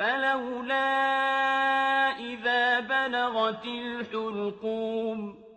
فَلَوْلَا إِذَا بَلَغَتِ الْحُلْقُومَ